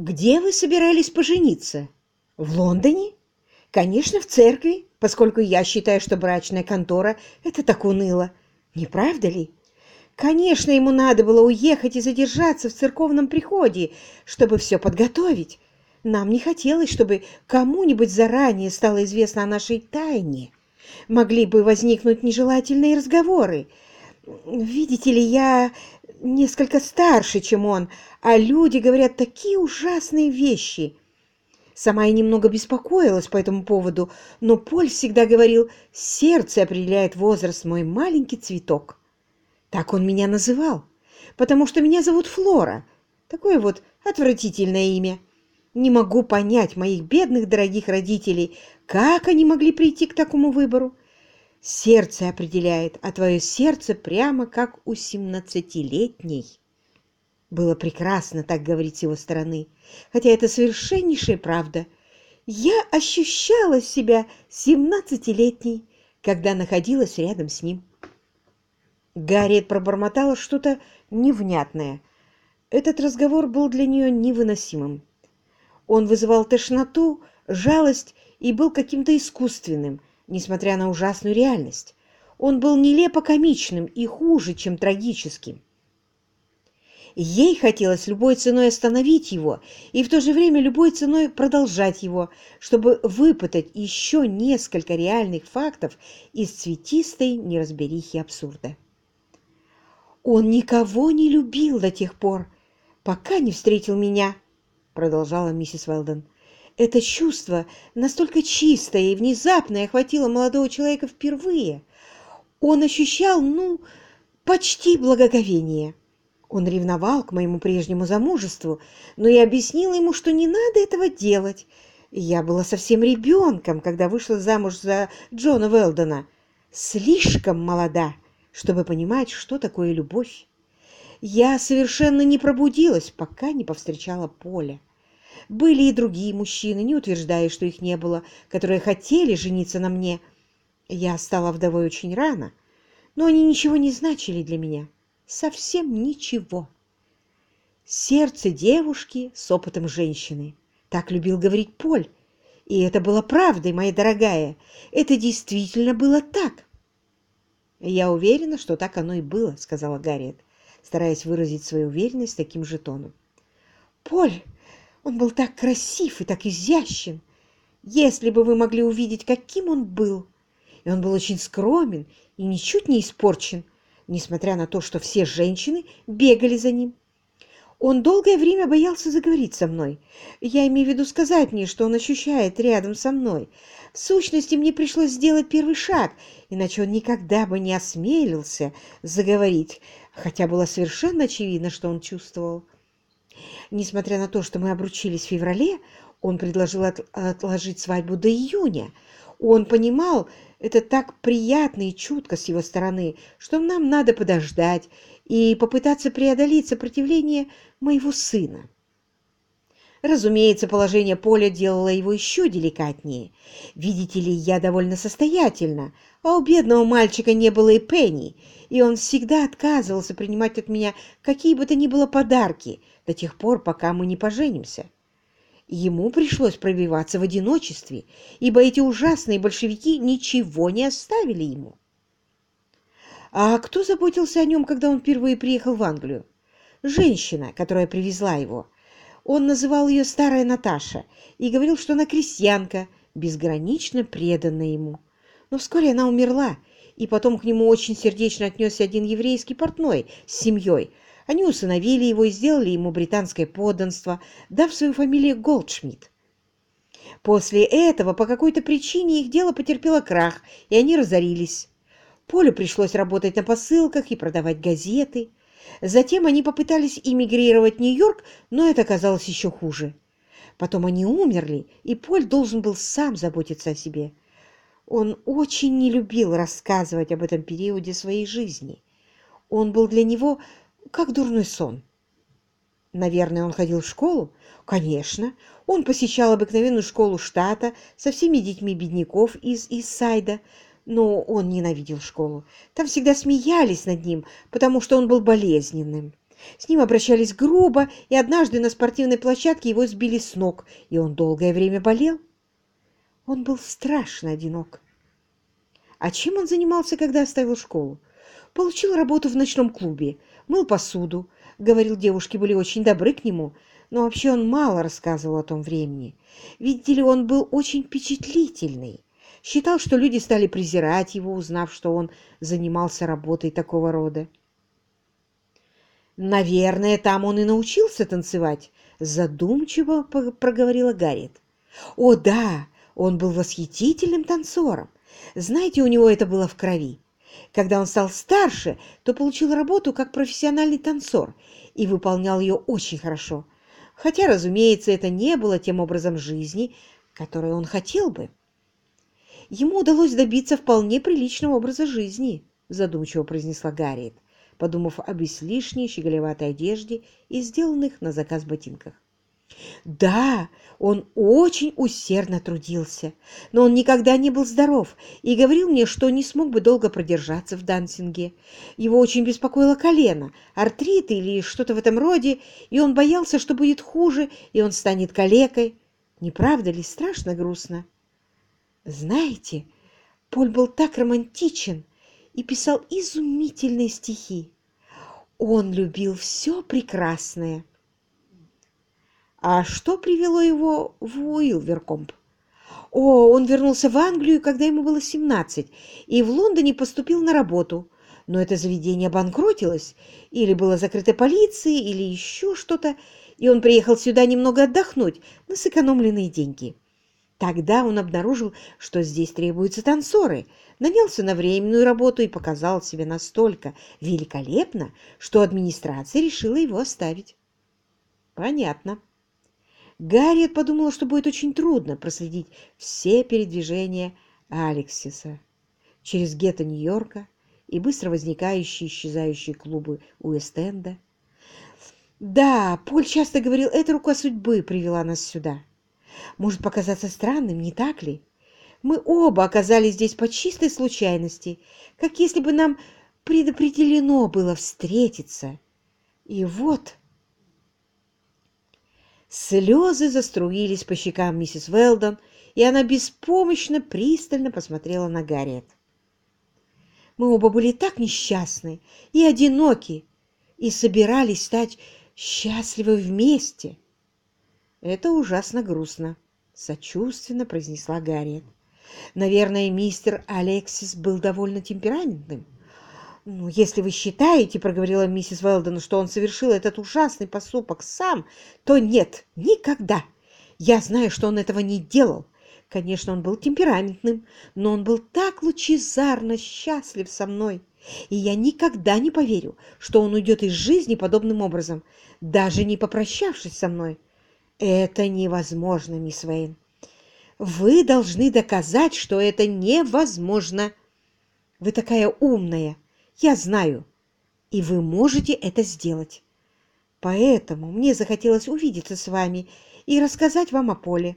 «Где вы собирались пожениться? В Лондоне?» «Конечно, в церкви, поскольку я считаю, что брачная контора — это так уныло. Не правда ли?» Конечно, ему надо было уехать и задержаться в церковном приходе, чтобы все подготовить. Нам не хотелось, чтобы кому-нибудь заранее стало известно о нашей тайне. Могли бы возникнуть нежелательные разговоры. Видите ли, я несколько старше, чем он, а люди говорят такие ужасные вещи. Сама я немного беспокоилась по этому поводу, но Поль всегда говорил, сердце определяет возраст, мой маленький цветок. Так он меня называл, потому что меня зовут Флора. Такое вот отвратительное имя. Не могу понять моих бедных дорогих родителей, как они могли прийти к такому выбору. Сердце определяет, а твое сердце прямо как у семнадцатилетней. Было прекрасно так говорить с его стороны, хотя это совершеннейшая правда. Я ощущала себя семнадцатилетней, когда находилась рядом с ним. Гарриет пробормотала что-то невнятное. Этот разговор был для нее невыносимым. Он вызывал тошноту, жалость и был каким-то искусственным, несмотря на ужасную реальность. Он был нелепо комичным и хуже, чем трагическим. Ей хотелось любой ценой остановить его и в то же время любой ценой продолжать его, чтобы выпытать еще несколько реальных фактов из цветистой неразберихи абсурда. Он никого не любил до тех пор, пока не встретил меня, продолжала миссис Уэлден. Это чувство настолько чистое и внезапное охватило молодого человека впервые. Он ощущал, ну, почти благоговение. Он ревновал к моему прежнему замужеству, но я объяснила ему, что не надо этого делать. Я была совсем ребенком, когда вышла замуж за Джона Велдона. Слишком молода чтобы понимать, что такое любовь. Я совершенно не пробудилась, пока не повстречала Поля. Были и другие мужчины, не утверждая, что их не было, которые хотели жениться на мне. Я стала вдовой очень рано, но они ничего не значили для меня. Совсем ничего. Сердце девушки с опытом женщины. Так любил говорить Поль. И это было правдой, моя дорогая. Это действительно было так. «Я уверена, что так оно и было», — сказала Гарриет, стараясь выразить свою уверенность таким же тоном. «Поль, он был так красив и так изящен! Если бы вы могли увидеть, каким он был! И он был очень скромен и ничуть не испорчен, несмотря на то, что все женщины бегали за ним. Он долгое время боялся заговорить со мной. Я имею в виду сказать мне, что он ощущает рядом со мной. В сущности, мне пришлось сделать первый шаг, иначе он никогда бы не осмелился заговорить, хотя было совершенно очевидно, что он чувствовал. Несмотря на то, что мы обручились в феврале, он предложил отложить свадьбу до июня. Он понимал, это так приятно и чутко с его стороны, что нам надо подождать и попытаться преодолеть сопротивление моего сына. Разумеется, положение Поля делало его еще деликатнее. Видите ли, я довольно состоятельна, а у бедного мальчика не было и пенни, и он всегда отказывался принимать от меня какие бы то ни было подарки до тех пор, пока мы не поженимся. Ему пришлось пробиваться в одиночестве, ибо эти ужасные большевики ничего не оставили ему. А кто заботился о нем, когда он впервые приехал в Англию? Женщина, которая привезла его. Он называл ее «старая Наташа» и говорил, что она крестьянка, безгранично преданная ему. Но вскоре она умерла, и потом к нему очень сердечно отнесся один еврейский портной с семьей. Они усыновили его и сделали ему британское подданство, дав свою фамилию Голдшмидт. После этого по какой-то причине их дело потерпело крах, и они разорились. Полю пришлось работать на посылках и продавать газеты. Затем они попытались эмигрировать в Нью-Йорк, но это оказалось еще хуже. Потом они умерли, и Поль должен был сам заботиться о себе. Он очень не любил рассказывать об этом периоде своей жизни. Он был для него как дурной сон. Наверное, он ходил в школу? Конечно. Он посещал обыкновенную школу штата со всеми детьми бедняков из Иссайда, но он ненавидел школу. Там всегда смеялись над ним, потому что он был болезненным. С ним обращались грубо, и однажды на спортивной площадке его сбили с ног, и он долгое время болел. Он был страшно одинок. А чем он занимался, когда оставил школу? Получил работу в ночном клубе, мыл посуду. Говорил, девушки были очень добры к нему, но вообще он мало рассказывал о том времени. Видите ли, он был очень впечатлительный. Считал, что люди стали презирать его, узнав, что он занимался работой такого рода. «Наверное, там он и научился танцевать», — задумчиво проговорила Гарриет. «О, да, он был восхитительным танцором. Знаете, у него это было в крови. Когда он стал старше, то получил работу как профессиональный танцор и выполнял ее очень хорошо. Хотя, разумеется, это не было тем образом жизни, который он хотел бы. Ему удалось добиться вполне приличного образа жизни, задумчиво произнесла Гарриет подумав об излишней щеголеватой одежде и сделанных на заказ ботинках. Да, он очень усердно трудился, но он никогда не был здоров и говорил мне, что не смог бы долго продержаться в дансинге. Его очень беспокоило колено, артрит или что-то в этом роде, и он боялся, что будет хуже, и он станет калекой. Не правда ли страшно грустно? Знаете, Поль был так романтичен, и писал изумительные стихи. Он любил все прекрасное. А что привело его в Уилверкомп? О, он вернулся в Англию, когда ему было 17, и в Лондоне поступил на работу. Но это заведение банкротилось, или было закрыто полицией, или еще что-то, и он приехал сюда немного отдохнуть на сэкономленные деньги. Тогда он обнаружил, что здесь требуются танцоры, нанялся на временную работу и показал себя настолько великолепно, что администрация решила его оставить. Понятно. Гарриет подумала, что будет очень трудно проследить все передвижения Алексиса через гетто Нью-Йорка и быстро возникающие исчезающие клубы Уэст-Энда. Да, Поль часто говорил, эта рука судьбы привела нас сюда. Может показаться странным, не так ли? Мы оба оказались здесь по чистой случайности, как если бы нам предопределено было встретиться. И вот... Слезы заструились по щекам миссис Велдон, и она беспомощно, пристально посмотрела на Гарриет. Мы оба были так несчастны и одиноки, и собирались стать счастливы вместе. Это ужасно грустно, сочувственно произнесла Гарриет. Наверное, мистер Алексис был довольно темпераментным. «Ну, если вы считаете, — проговорила миссис Уэлдон, — что он совершил этот ужасный поступок сам, то нет, никогда. Я знаю, что он этого не делал. Конечно, он был темпераментным, но он был так лучезарно счастлив со мной. И я никогда не поверю, что он уйдет из жизни подобным образом, даже не попрощавшись со мной. Это невозможно, мисс Вейн. Вы должны доказать, что это невозможно. Вы такая умная, я знаю, и вы можете это сделать. Поэтому мне захотелось увидеться с вами и рассказать вам о Поле.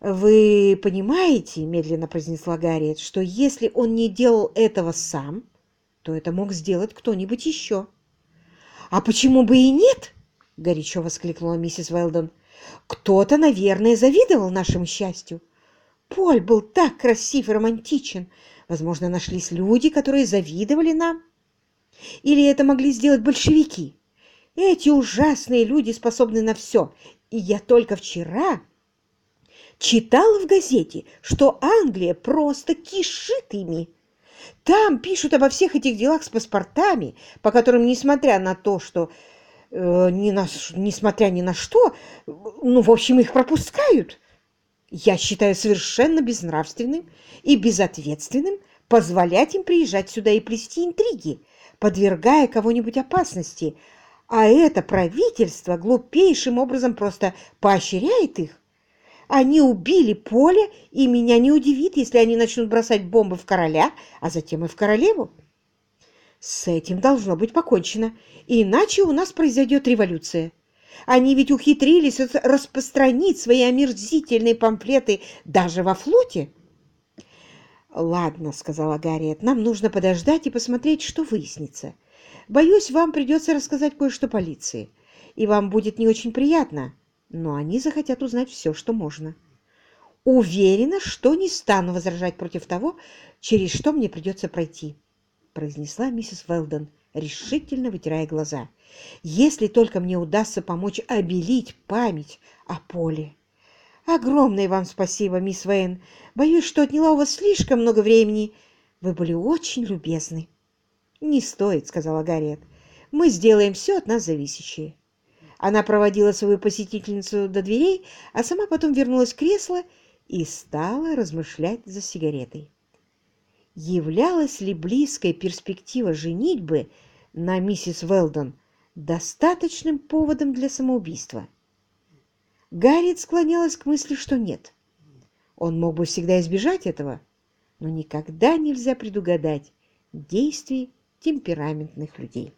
«Вы понимаете, — медленно произнесла Гарриет, — что если он не делал этого сам, то это мог сделать кто-нибудь еще». «А почему бы и нет?» — горячо воскликнула миссис Уэлдон. Кто-то, наверное, завидовал нашему счастью. Поль был так красив и романтичен. Возможно, нашлись люди, которые завидовали нам. Или это могли сделать большевики. Эти ужасные люди способны на все. И я только вчера читала в газете, что Англия просто кишит ими. Там пишут обо всех этих делах с паспортами, по которым, несмотря на то, что э, ни на, несмотря ни на что, ну, в общем, их пропускают. Я считаю совершенно безнравственным и безответственным позволять им приезжать сюда и плести интриги, подвергая кого-нибудь опасности, а это правительство глупейшим образом просто поощряет их. Они убили поле, и меня не удивит, если они начнут бросать бомбы в короля, а затем и в королеву. С этим должно быть покончено, иначе у нас произойдет революция. Они ведь ухитрились распространить свои омерзительные памфлеты даже во флоте. «Ладно», — сказала Гарриет, — «нам нужно подождать и посмотреть, что выяснится. Боюсь, вам придется рассказать кое-что полиции, и вам будет не очень приятно, но они захотят узнать все, что можно. Уверена, что не стану возражать против того, через что мне придется пройти, произнесла миссис Велден, решительно вытирая глаза. Если только мне удастся помочь обелить память о Поле. Огромное вам спасибо, мисс Вейн. Боюсь, что отняла у вас слишком много времени. Вы были очень любезны. Не стоит, сказала Гарриет. Мы сделаем все от нас зависящее. Она проводила свою посетительницу до дверей, а сама потом вернулась в кресло и стала размышлять за сигаретой. Являлась ли близкая перспектива женитьбы на миссис Велдон достаточным поводом для самоубийства? Гарриет склонялась к мысли, что нет. Он мог бы всегда избежать этого, но никогда нельзя предугадать действий темпераментных людей.